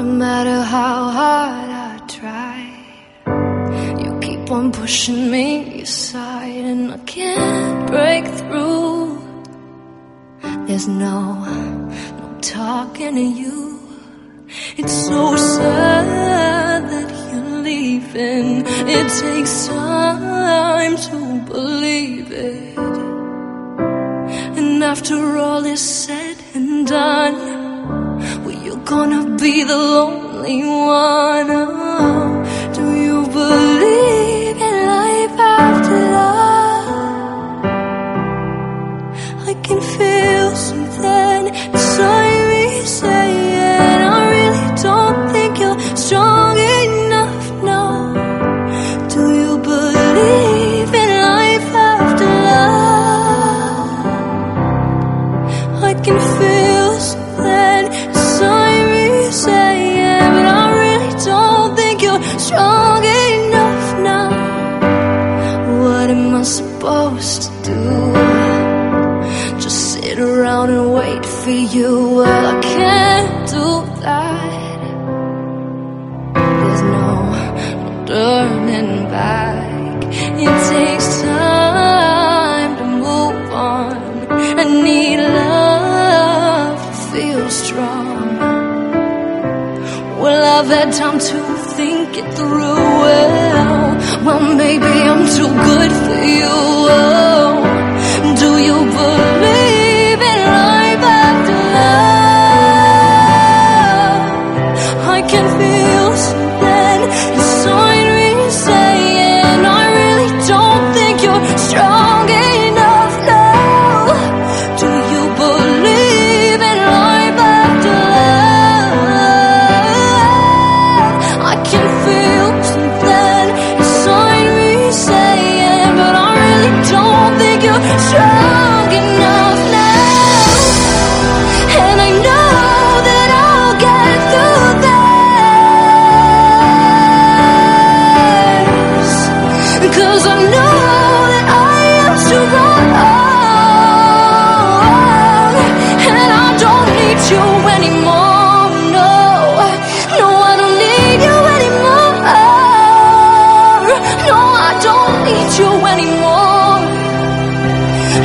No matter how hard I try, you keep on pushing me aside, and I can't break through. There's no, no talking to you. It's so sad that you're leaving. It takes time to believe it. And after all is said and done, gonna be the lonely one. Oh, do you believe in life after love? I can feel something inside me saying, I really don't think you're strong enough now. Do you believe in life after love? I can feel strong enough now. What am I supposed to do? Just sit around and wait for you. Well, I can't do that. There's no, no turning back. It takes time to move on. I've had time to think it through. Well, well maybe I'm too good for you. Oh, do you believe in life after love? I can feel.